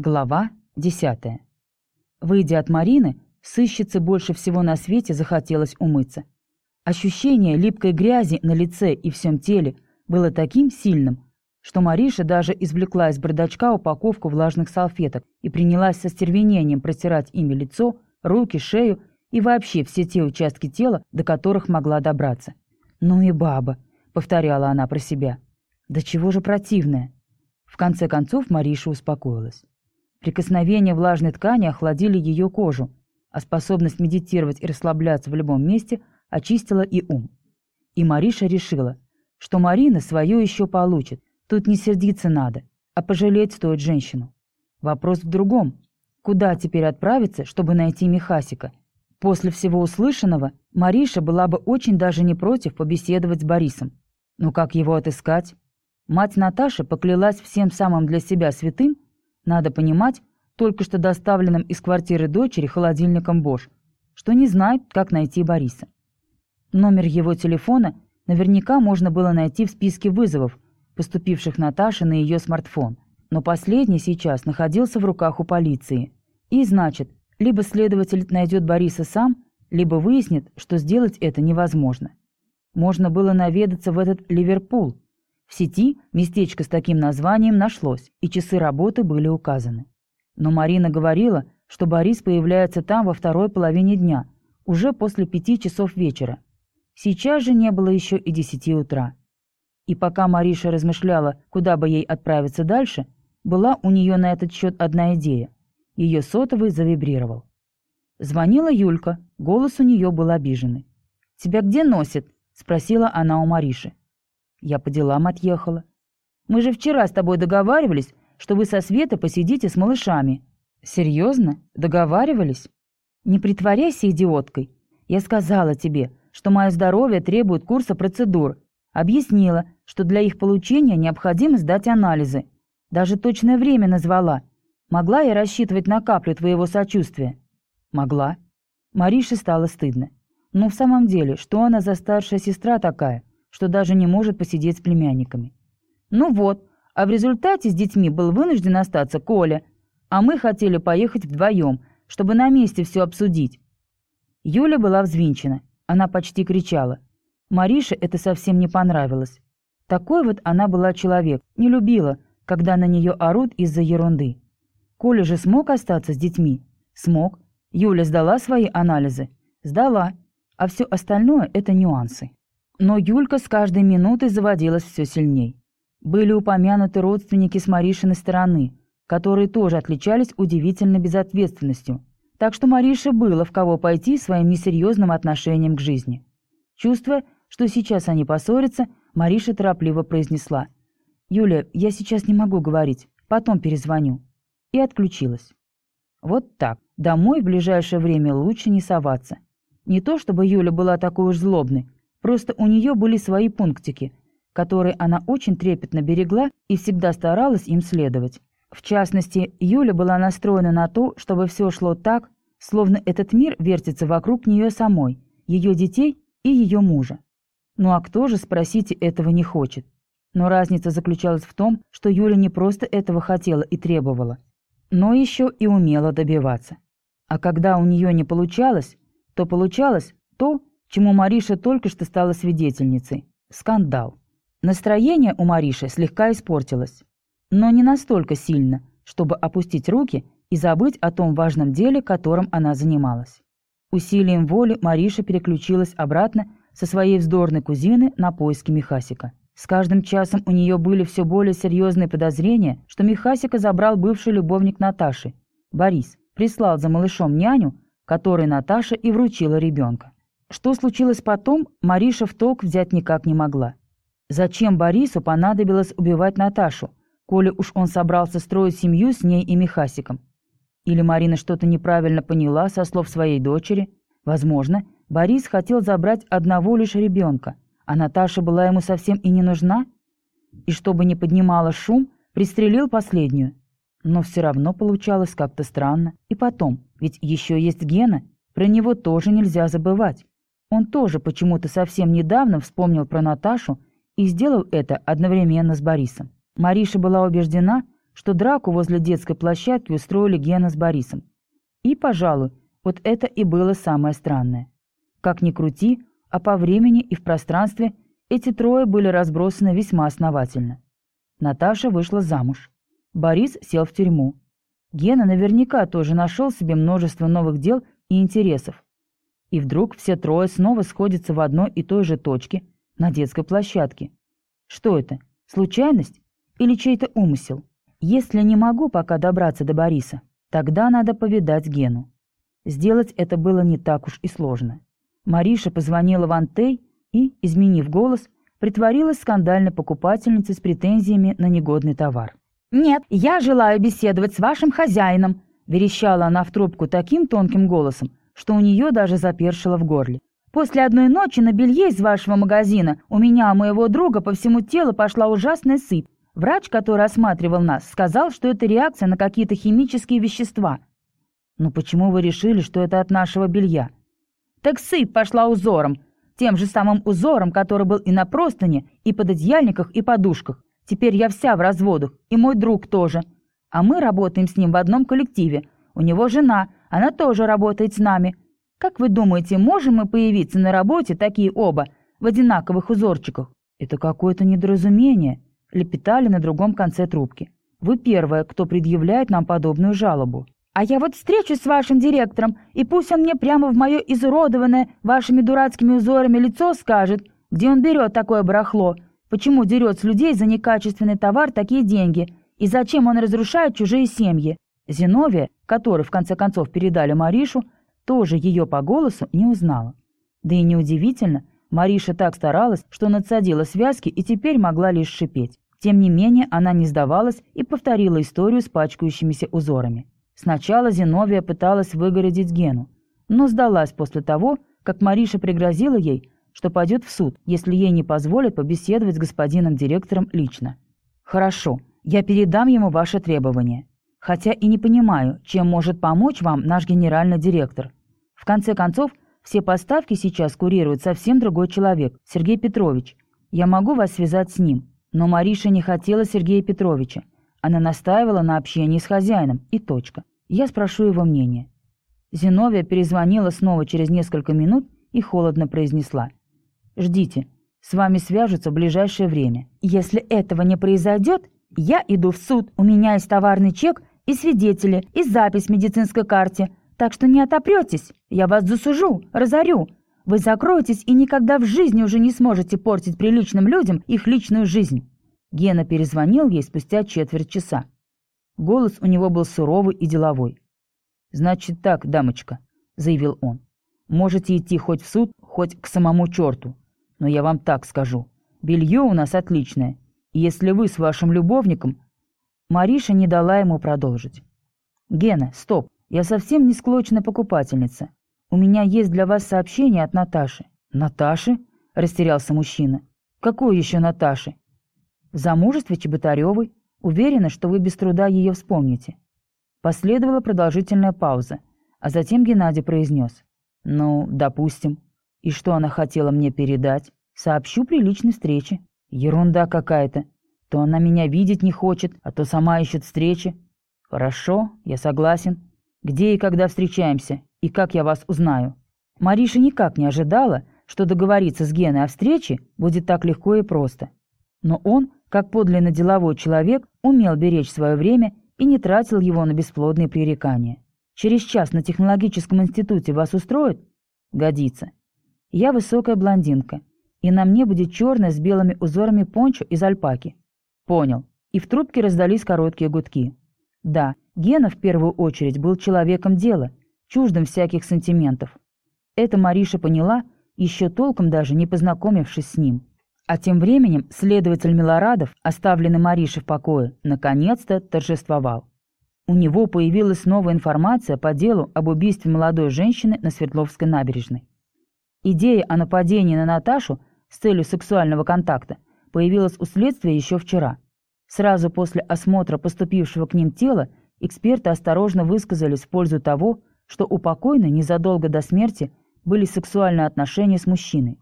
Глава 10. Выйдя от Марины, сыщице больше всего на свете захотелось умыться. Ощущение липкой грязи на лице и всем теле было таким сильным, что Мариша даже извлекла из бардачка упаковку влажных салфеток и принялась со стервенением протирать ими лицо, руки, шею и вообще все те участки тела, до которых могла добраться. «Ну и баба», — повторяла она про себя. «Да чего же противная?» В конце концов Мариша успокоилась. Прикосновения влажной ткани охладили ее кожу, а способность медитировать и расслабляться в любом месте очистила и ум. И Мариша решила, что Марина свое еще получит, тут не сердиться надо, а пожалеть стоит женщину. Вопрос в другом. Куда теперь отправиться, чтобы найти Михасика? После всего услышанного Мариша была бы очень даже не против побеседовать с Борисом. Но как его отыскать? Мать Наташи поклялась всем самым для себя святым, надо понимать, только что доставленным из квартиры дочери холодильником Бош, что не знает, как найти Бориса. Номер его телефона наверняка можно было найти в списке вызовов, поступивших Наташе на ее смартфон, но последний сейчас находился в руках у полиции. И значит, либо следователь найдет Бориса сам, либо выяснит, что сделать это невозможно. Можно было наведаться в этот Ливерпул, в сети местечко с таким названием нашлось, и часы работы были указаны. Но Марина говорила, что Борис появляется там во второй половине дня, уже после пяти часов вечера. Сейчас же не было еще и десяти утра. И пока Мариша размышляла, куда бы ей отправиться дальше, была у нее на этот счет одна идея. Ее сотовый завибрировал. Звонила Юлька, голос у нее был обиженный. «Тебя где носит?» – спросила она у Мариши. Я по делам отъехала. Мы же вчера с тобой договаривались, что вы со Светой посидите с малышами. Серьезно? Договаривались? Не притворяйся идиоткой. Я сказала тебе, что мое здоровье требует курса процедур. Объяснила, что для их получения необходимо сдать анализы. Даже точное время назвала. Могла я рассчитывать на каплю твоего сочувствия? Могла. Марише стало стыдно. Но в самом деле, что она за старшая сестра такая? Что даже не может посидеть с племянниками. Ну вот, а в результате с детьми был вынужден остаться Коля, а мы хотели поехать вдвоем, чтобы на месте все обсудить. Юля была взвинчена, она почти кричала. Марише это совсем не понравилось. Такой вот она была человек, не любила, когда на нее орут из-за ерунды. Коля же смог остаться с детьми? Смог. Юля сдала свои анализы? Сдала. А все остальное – это нюансы. Но Юлька с каждой минутой заводилась все сильней. Были упомянуты родственники с Маришиной стороны, которые тоже отличались удивительной безответственностью, так что Марише было в кого пойти своим несерьезным отношением к жизни. Чувствуя, что сейчас они поссорятся, Мариша торопливо произнесла «Юля, я сейчас не могу говорить, потом перезвоню». И отключилась. Вот так, домой в ближайшее время лучше не соваться. Не то чтобы Юля была такой уж злобной, Просто у нее были свои пунктики, которые она очень трепетно берегла и всегда старалась им следовать. В частности, Юля была настроена на то, чтобы все шло так, словно этот мир вертится вокруг нее самой, ее детей и ее мужа. Ну а кто же, спросите, этого не хочет? Но разница заключалась в том, что Юля не просто этого хотела и требовала, но еще и умела добиваться. А когда у нее не получалось, то получалось то, чему Мариша только что стала свидетельницей. Скандал. Настроение у Мариши слегка испортилось. Но не настолько сильно, чтобы опустить руки и забыть о том важном деле, которым она занималась. Усилием воли Мариша переключилась обратно со своей вздорной кузины на поиски Михасика. С каждым часом у нее были все более серьезные подозрения, что Михасика забрал бывший любовник Наташи. Борис прислал за малышом няню, которой Наташа и вручила ребенка. Что случилось потом, Мариша в толк взять никак не могла. Зачем Борису понадобилось убивать Наташу, коли уж он собрался строить семью с ней и Михасиком? Или Марина что-то неправильно поняла со слов своей дочери? Возможно, Борис хотел забрать одного лишь ребенка, а Наташа была ему совсем и не нужна? И чтобы не поднимала шум, пристрелил последнюю. Но все равно получалось как-то странно. И потом, ведь еще есть Гена, про него тоже нельзя забывать. Он тоже почему-то совсем недавно вспомнил про Наташу и сделал это одновременно с Борисом. Мариша была убеждена, что драку возле детской площадки устроили Гена с Борисом. И, пожалуй, вот это и было самое странное. Как ни крути, а по времени и в пространстве эти трое были разбросаны весьма основательно. Наташа вышла замуж. Борис сел в тюрьму. Гена наверняка тоже нашел себе множество новых дел и интересов. И вдруг все трое снова сходятся в одной и той же точке, на детской площадке. Что это, случайность или чей-то умысел? Если не могу пока добраться до Бориса, тогда надо повидать Гену. Сделать это было не так уж и сложно. Мариша позвонила в Антей и, изменив голос, притворилась скандальной покупательницей с претензиями на негодный товар. «Нет, я желаю беседовать с вашим хозяином», – верещала она в трубку таким тонким голосом, что у нее даже запершило в горле. «После одной ночи на белье из вашего магазина у меня, моего друга, по всему телу пошла ужасная сыпь. Врач, который осматривал нас, сказал, что это реакция на какие-то химические вещества». «Ну почему вы решили, что это от нашего белья?» «Так сыпь пошла узором, тем же самым узором, который был и на простыне, и под одеяльниках, и подушках. Теперь я вся в разводах, и мой друг тоже. А мы работаем с ним в одном коллективе. У него жена, она тоже работает с нами. Как вы думаете, можем мы появиться на работе такие оба, в одинаковых узорчиках? Это какое-то недоразумение, лепетали на другом конце трубки. Вы первая, кто предъявляет нам подобную жалобу. А я вот встречусь с вашим директором, и пусть он мне прямо в мое изуродованное вашими дурацкими узорами лицо скажет, где он берет такое барахло, Почему дерет с людей за некачественный товар такие деньги? И зачем он разрушает чужие семьи? Зиновия, которой в конце концов передали Маришу, тоже ее по голосу не узнала. Да и неудивительно, Мариша так старалась, что надсадила связки и теперь могла лишь шипеть. Тем не менее, она не сдавалась и повторила историю с пачкающимися узорами. Сначала Зиновия пыталась выгородить Гену, но сдалась после того, как Мариша пригрозила ей, что пойдет в суд, если ей не позволят побеседовать с господином директором лично. Хорошо, я передам ему ваше требование. Хотя и не понимаю, чем может помочь вам наш генеральный директор. В конце концов, все поставки сейчас курирует совсем другой человек, Сергей Петрович. Я могу вас связать с ним. Но Мариша не хотела Сергея Петровича. Она настаивала на общении с хозяином, и точка. Я спрошу его мнение. Зиновия перезвонила снова через несколько минут и холодно произнесла. Ждите. С вами свяжутся в ближайшее время. Если этого не произойдет, я иду в суд. У меня есть товарный чек и свидетели, и запись в медицинской карте. Так что не отопретесь. Я вас засужу, разорю. Вы закроетесь и никогда в жизни уже не сможете портить приличным людям их личную жизнь». Гена перезвонил ей спустя четверть часа. Голос у него был суровый и деловой. «Значит так, дамочка», — заявил он. «Можете идти хоть в суд, хоть к самому черту. Но я вам так скажу. Белье у нас отличное. И если вы с вашим любовником...» Мариша не дала ему продолжить. «Гена, стоп. Я совсем не склочная покупательница. У меня есть для вас сообщение от Наташи». «Наташи?» – растерялся мужчина. «Какой еще Наташи?» «В замужестве Чеботаревой. Уверена, что вы без труда ее вспомните». Последовала продолжительная пауза, а затем Геннадий произнес. «Ну, допустим». И что она хотела мне передать? Сообщу при личной встрече. Ерунда какая-то. То она меня видеть не хочет, а то сама ищет встречи. Хорошо, я согласен. Где и когда встречаемся? И как я вас узнаю? Мариша никак не ожидала, что договориться с Геной о встрече будет так легко и просто. Но он, как подлинно деловой человек, умел беречь свое время и не тратил его на бесплодные пререкания. Через час на технологическом институте вас устроит? Годится. Я высокая блондинка, и на мне будет черная с белыми узорами пончо из альпаки. Понял. И в трубке раздались короткие гудки. Да, Гена в первую очередь был человеком дела, чуждым всяких сантиментов. Это Мариша поняла, еще толком даже не познакомившись с ним. А тем временем следователь Милорадов, оставленный Маришей в покое, наконец-то торжествовал. У него появилась новая информация по делу об убийстве молодой женщины на Свердловской набережной. Идея о нападении на Наташу с целью сексуального контакта появилась у следствия еще вчера. Сразу после осмотра поступившего к ним тела эксперты осторожно высказались в пользу того, что у покойной незадолго до смерти были сексуальные отношения с мужчиной.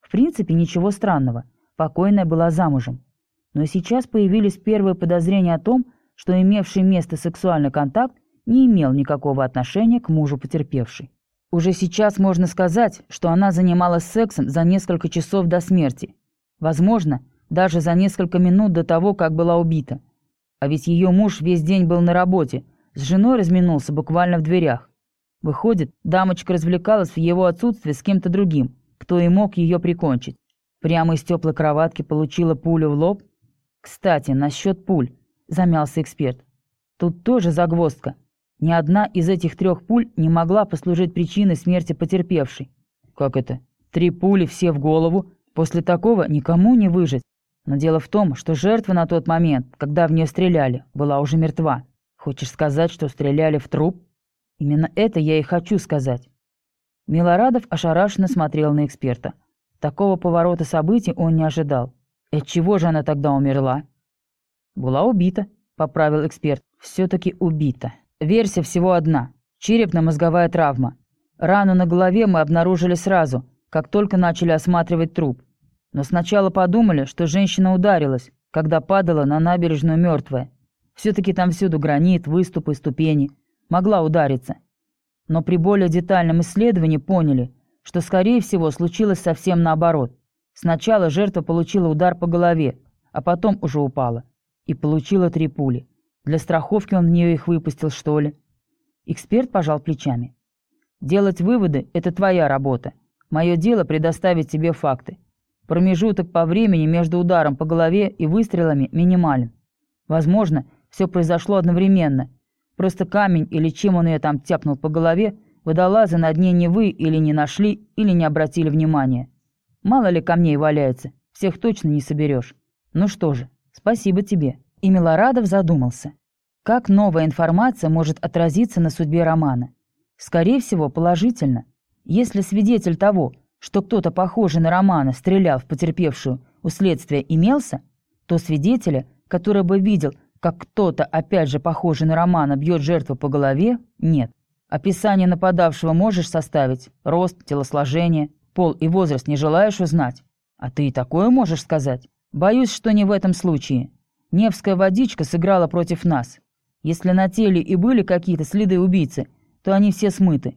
В принципе, ничего странного, покойная была замужем. Но сейчас появились первые подозрения о том, что имевший место сексуальный контакт не имел никакого отношения к мужу потерпевшей. Уже сейчас можно сказать, что она занималась сексом за несколько часов до смерти. Возможно, даже за несколько минут до того, как была убита. А ведь ее муж весь день был на работе, с женой разминулся буквально в дверях. Выходит, дамочка развлекалась в его отсутствии с кем-то другим, кто и мог ее прикончить. Прямо из теплой кроватки получила пулю в лоб. Кстати, насчет пуль, замялся эксперт. Тут тоже загвоздка. Ни одна из этих трех пуль не могла послужить причиной смерти потерпевшей. Как это? Три пули все в голову? После такого никому не выжить. Но дело в том, что жертва на тот момент, когда в нее стреляли, была уже мертва. Хочешь сказать, что стреляли в труп? Именно это я и хочу сказать. Милорадов ошарашенно смотрел на эксперта. Такого поворота событий он не ожидал. От чего же она тогда умерла? Была убита, поправил эксперт. Все-таки убита. Версия всего одна. Черепно-мозговая травма. Рану на голове мы обнаружили сразу, как только начали осматривать труп. Но сначала подумали, что женщина ударилась, когда падала на набережную мертвая. Все-таки там всюду гранит, выступы, ступени. Могла удариться. Но при более детальном исследовании поняли, что, скорее всего, случилось совсем наоборот. Сначала жертва получила удар по голове, а потом уже упала. И получила три пули. Для страховки он в нее их выпустил, что ли? Эксперт пожал плечами. «Делать выводы – это твоя работа. Мое дело – предоставить тебе факты. Промежуток по времени между ударом по голове и выстрелами минимален. Возможно, все произошло одновременно. Просто камень или чем он ее там тяпнул по голове, водолазы на дне не вы или не нашли, или не обратили внимания. Мало ли камней валяется, всех точно не соберешь. Ну что же, спасибо тебе. И Милорадов задумался. Как новая информация может отразиться на судьбе романа? Скорее всего, положительно. Если свидетель того, что кто-то похожий на Романа стрелял в потерпевшую у следствия имелся, то свидетеля, который бы видел, как кто-то, опять же похожий на Романа, бьет жертву по голове, нет. Описание нападавшего можешь составить? Рост, телосложение, пол и возраст не желаешь узнать? А ты и такое можешь сказать? Боюсь, что не в этом случае. Невская водичка сыграла против нас. Если на теле и были какие-то следы убийцы, то они все смыты.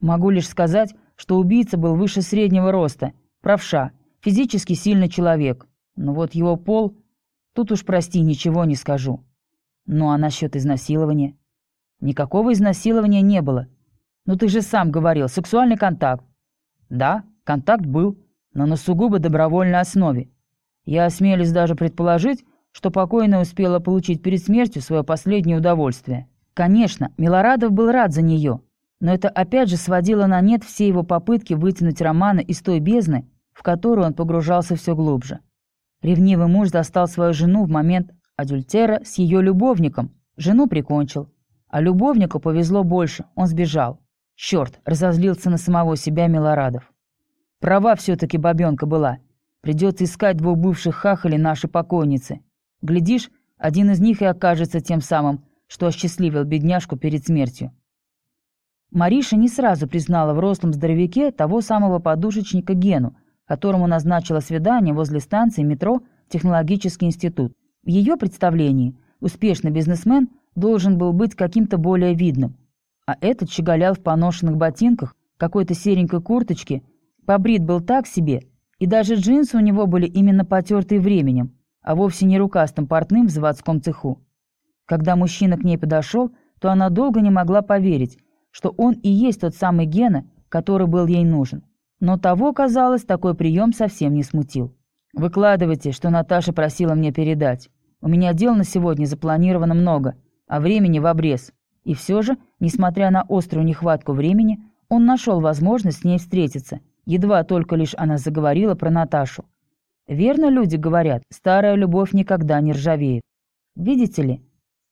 Могу лишь сказать, что убийца был выше среднего роста, правша, физически сильный человек. Но вот его пол... Тут уж, прости, ничего не скажу. Ну а насчет изнасилования? Никакого изнасилования не было. Ну ты же сам говорил, сексуальный контакт. Да, контакт был, но на сугубо добровольной основе. Я осмелюсь даже предположить, что покойная успела получить перед смертью свое последнее удовольствие. Конечно, Милорадов был рад за нее, но это опять же сводило на нет все его попытки вытянуть Романа из той бездны, в которую он погружался все глубже. Ревнивый муж достал свою жену в момент адюльтера с ее любовником, жену прикончил. А любовнику повезло больше, он сбежал. Черт, разозлился на самого себя Милорадов. Права все-таки бабенка была. Придется искать двух бывших хахалей нашей покойницы. Глядишь, один из них и окажется тем самым, что осчастливил бедняжку перед смертью. Мариша не сразу признала в рослом здоровяке того самого подушечника Гену, которому назначила свидание возле станции метро «Технологический институт». В ее представлении успешный бизнесмен должен был быть каким-то более видным. А этот щеголял в поношенных ботинках, какой-то серенькой курточке, побрит был так себе, и даже джинсы у него были именно потертые временем, а вовсе не рукастым портным в заводском цеху. Когда мужчина к ней подошел, то она долго не могла поверить, что он и есть тот самый Гена, который был ей нужен. Но того, казалось, такой прием совсем не смутил. «Выкладывайте, что Наташа просила мне передать. У меня дел на сегодня запланировано много, а времени в обрез». И все же, несмотря на острую нехватку времени, он нашел возможность с ней встретиться, едва только лишь она заговорила про Наташу. Верно люди говорят, старая любовь никогда не ржавеет. Видите ли,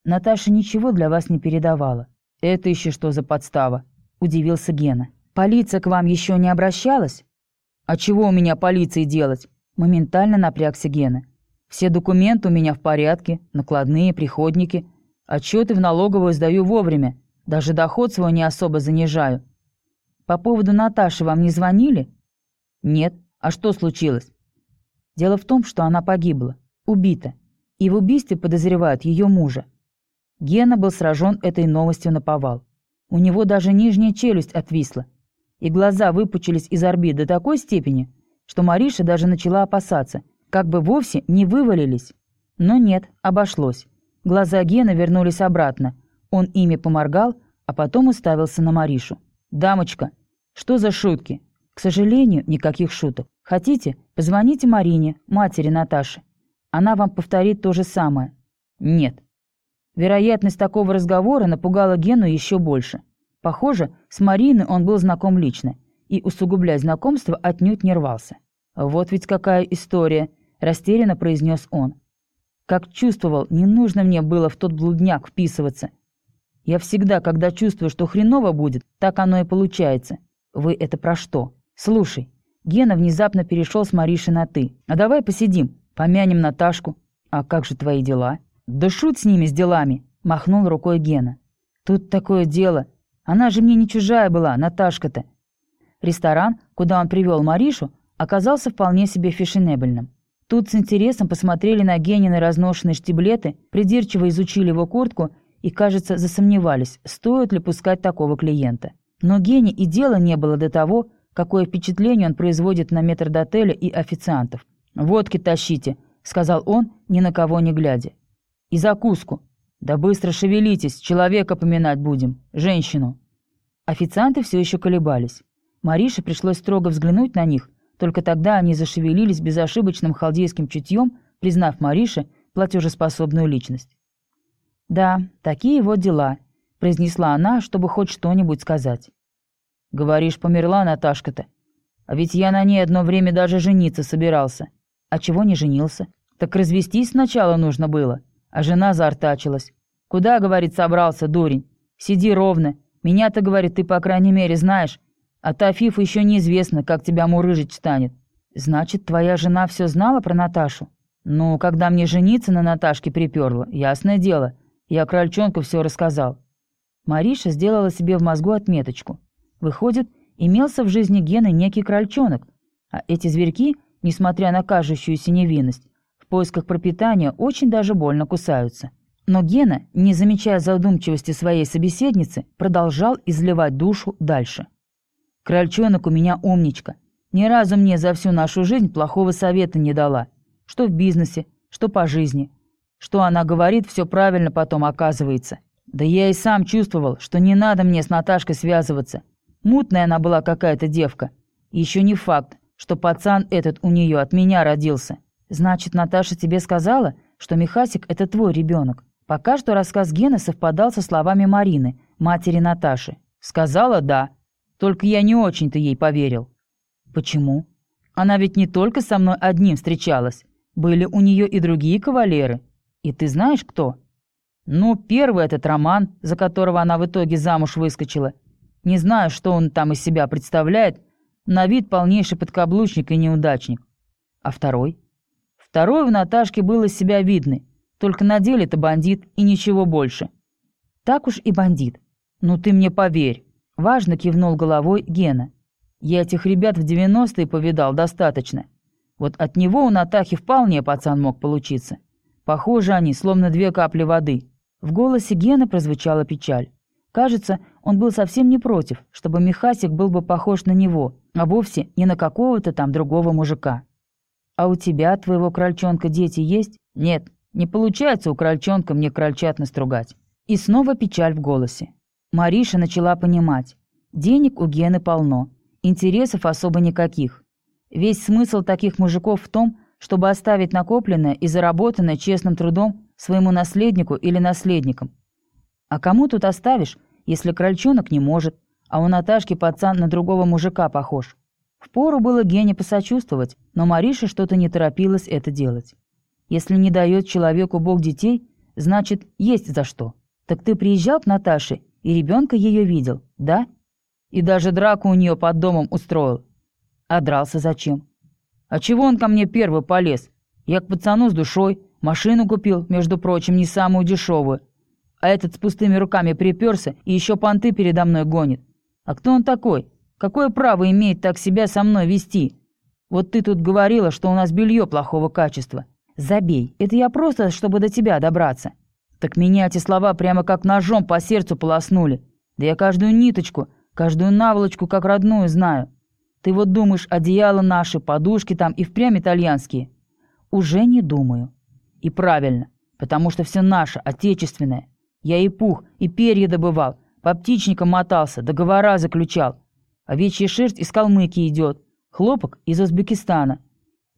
Наташа ничего для вас не передавала. Это еще что за подстава? Удивился Гена. Полиция к вам еще не обращалась? А чего у меня полиции делать? Моментально напрягся Гена. Все документы у меня в порядке, накладные, приходники. Отчеты в налоговую сдаю вовремя. Даже доход свой не особо занижаю. По поводу Наташи вам не звонили? Нет. А что случилось? Дело в том, что она погибла, убита. И в убийстве подозревают ее мужа. Гена был сражен этой новостью на повал. У него даже нижняя челюсть отвисла, и глаза выпучились из орбит до такой степени, что Мариша даже начала опасаться, как бы вовсе не вывалились. Но нет, обошлось. Глаза Гена вернулись обратно. Он ими поморгал, а потом уставился на Маришу. «Дамочка, что за шутки?» «К сожалению, никаких шуток. Хотите, позвоните Марине, матери Наташи. Она вам повторит то же самое». «Нет». Вероятность такого разговора напугала Гену еще больше. Похоже, с Мариной он был знаком лично, и усугублять знакомство отнюдь не рвался. «Вот ведь какая история», – растерянно произнес он. «Как чувствовал, не нужно мне было в тот блудняк вписываться. Я всегда, когда чувствую, что хреново будет, так оно и получается. Вы это про что? Слушай, Гена внезапно перешел с Мариши на «ты». А давай посидим, помянем Наташку. А как же твои дела? Да шут с ними, с делами, махнул рукой Гена. Тут такое дело. Она же мне не чужая была, Наташка-то. Ресторан, куда он привел Маришу, оказался вполне себе фешенебельным. Тут с интересом посмотрели на Генины разношенные штиблеты, придирчиво изучили его куртку и, кажется, засомневались, стоит ли пускать такого клиента. Но Гене и дела не было до того, какое впечатление он производит на метрдотеля и официантов. «Водки тащите», — сказал он, ни на кого не глядя. «И закуску. Да быстро шевелитесь, человека поминать будем, женщину». Официанты все еще колебались. Марише пришлось строго взглянуть на них, только тогда они зашевелились безошибочным халдейским чутьем, признав Марише платежеспособную личность. «Да, такие вот дела», — произнесла она, чтобы хоть что-нибудь сказать. «Говоришь, померла Наташка-то? А ведь я на ней одно время даже жениться собирался. А чего не женился? Так развестись сначала нужно было, а жена заортачилась. Куда, говорит, собрался, дурень? Сиди ровно. Меня-то, говорит, ты, по крайней мере, знаешь. А та Фифа еще неизвестно, как тебя мурыжить станет. Значит, твоя жена все знала про Наташу? Ну, когда мне жениться на Наташке приперла, ясное дело — я крольчонку все рассказал. Мариша сделала себе в мозгу отметочку. Выходит, имелся в жизни Гены некий крольчонок, а эти зверьки, несмотря на кажущуюся невинность, поисках пропитания очень даже больно кусаются. Но Гена, не замечая задумчивости своей собеседницы, продолжал изливать душу дальше. «Крольчонок у меня умничка. Ни разу мне за всю нашу жизнь плохого совета не дала. Что в бизнесе, что по жизни. Что она говорит, все правильно потом оказывается. Да я и сам чувствовал, что не надо мне с Наташкой связываться. Мутная она была какая-то девка. Еще не факт, что пацан этот у нее от меня родился. Значит, Наташа тебе сказала, что Михасик — это твой ребенок. Пока что рассказ Гены совпадал со словами Марины, матери Наташи. Сказала «да». Только я не очень-то ей поверил. Почему? Она ведь не только со мной одним встречалась. Были у нее и другие кавалеры. «И ты знаешь, кто?» «Ну, первый этот Роман, за которого она в итоге замуж выскочила. Не знаю, что он там из себя представляет. На вид полнейший подкаблучник и неудачник. А второй?» «Второй в Наташке был из себя видный. Только на деле-то бандит и ничего больше». «Так уж и бандит. Ну ты мне поверь». Важно кивнул головой Гена. «Я этих ребят в девяностые повидал достаточно. Вот от него у Натахи вполне пацан мог получиться. Похожи они, словно две капли воды. В голосе Гена прозвучала печаль. Кажется, он был совсем не против, чтобы Михасик был бы похож на него, а вовсе не на какого-то там другого мужика. «А у тебя, твоего крольчонка, дети есть?» «Нет, не получается у крольчонка мне крольчат настругать». И снова печаль в голосе. Мариша начала понимать. Денег у Гены полно, интересов особо никаких. Весь смысл таких мужиков в том, чтобы оставить накопленное и заработанное честным трудом своему наследнику или наследникам. А кому тут оставишь, если крольчонок не может, а у Наташки пацан на другого мужика похож? Впору было Гене посочувствовать, но Мариша что-то не торопилась это делать. Если не дает человеку Бог детей, значит, есть за что. Так ты приезжал к Наташе и ребенка ее видел, да? И даже драку у нее под домом устроил. А дрался зачем? А чего он ко мне первый полез? Я к пацану с душой, машину купил, между прочим, не самую дешевую. А этот с пустыми руками приперся и еще понты передо мной гонит. А кто он такой? Какое право имеет так себя со мной вести? Вот ты тут говорила, что у нас белье плохого качества. Забей, это я просто, чтобы до тебя добраться. Так меня эти слова прямо как ножом по сердцу полоснули. Да я каждую ниточку, каждую наволочку как родную знаю. Ты вот думаешь, одеяла наши, подушки там и впрямь итальянские? Уже не думаю. И правильно, потому что все наше, отечественное. Я и пух, и перья добывал, по птичникам мотался, договора заключал. Овечья шерсть из Калмыкии идет, хлопок из Узбекистана.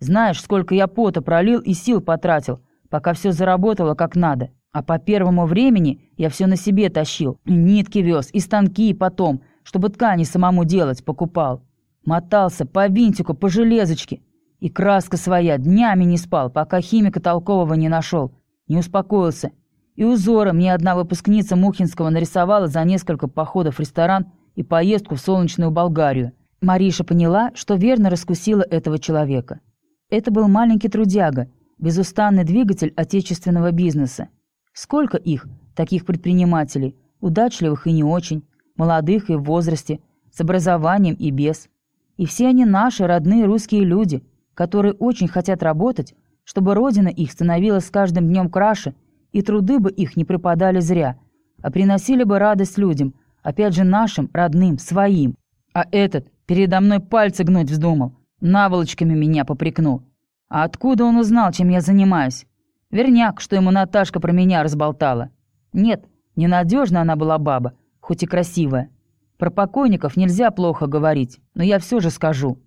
Знаешь, сколько я пота пролил и сил потратил, пока все заработало как надо. А по первому времени я все на себе тащил. И нитки вез, и станки потом, чтобы ткани самому делать, покупал. Мотался по винтику, по железочке. И краска своя днями не спал, пока химика толкового не нашел. Не успокоился. И узоры мне одна выпускница Мухинского нарисовала за несколько походов в ресторан и поездку в солнечную Болгарию. Мариша поняла, что верно раскусила этого человека. Это был маленький трудяга, безустанный двигатель отечественного бизнеса. Сколько их, таких предпринимателей, удачливых и не очень, молодых и в возрасте, с образованием и без. И все они наши родные русские люди, которые очень хотят работать, чтобы родина их становилась с каждым днем краше – и труды бы их не пропадали зря, а приносили бы радость людям, опять же нашим, родным, своим. А этот передо мной пальцы гнуть вздумал, наволочками меня попрекнул. А откуда он узнал, чем я занимаюсь? Верняк, что ему Наташка про меня разболтала. Нет, ненадежна она была баба, хоть и красивая. Про покойников нельзя плохо говорить, но я все же скажу.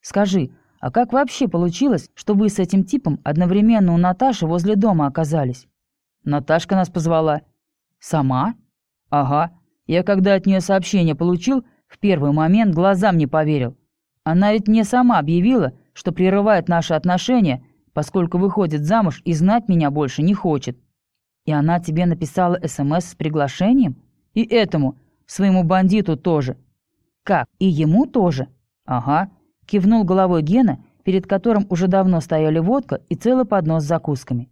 Скажи, а как вообще получилось, что вы с этим типом одновременно у Наташи возле дома оказались? Наташка нас позвала. Сама? Ага. Я когда от нее сообщение получил, в первый момент глазам не поверил. Она ведь мне сама объявила, что прерывает наши отношения, поскольку выходит замуж и знать меня больше не хочет. И она тебе написала СМС с приглашением? И этому, своему бандиту тоже. Как, и ему тоже? Ага. Кивнул головой Гена, перед которым уже давно стояли водка и целый поднос с закусками.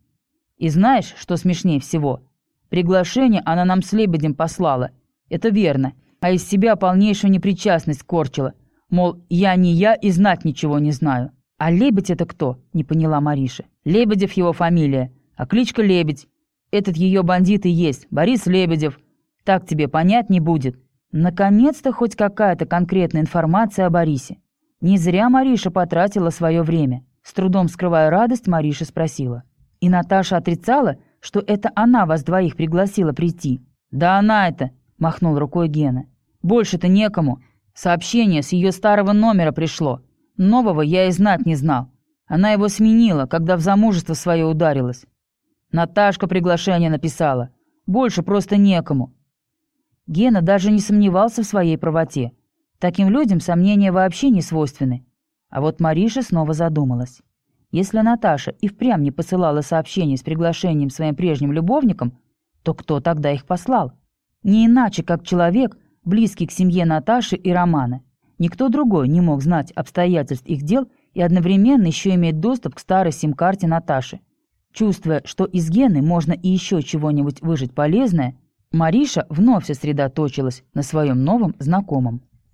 И знаешь, что смешнее всего? Приглашение она нам с Лебедем послала. Это верно. А из себя полнейшую непричастность корчила. Мол, я не я и знать ничего не знаю. А Лебедь это кто? Не поняла Мариша. Лебедев его фамилия. А кличка Лебедь. Этот ее бандит и есть, Борис Лебедев. Так тебе понять не будет. Наконец-то хоть какая-то конкретная информация о Борисе. Не зря Мариша потратила свое время. С трудом скрывая радость, Мариша спросила. И Наташа отрицала, что это она вас двоих пригласила прийти. «Да она это!» — махнул рукой Гена. «Больше-то некому. Сообщение с ее старого номера пришло. Нового я и знать не знал. Она его сменила, когда в замужество свое ударилась. Наташка приглашение написала. Больше просто некому». Гена даже не сомневался в своей правоте. Таким людям сомнения вообще не свойственны. А вот Мариша снова задумалась. Если Наташа и впрямь не посылала сообщений с приглашением своим прежним любовникам, то кто тогда их послал? Не иначе, как человек, близкий к семье Наташи и Романа. Никто другой не мог знать обстоятельств их дел и одновременно еще иметь доступ к старой сим-карте Наташи. Чувствуя, что из Гены можно и еще чего-нибудь выжить полезное, Мариша вновь сосредоточилась на своем новом знакомом.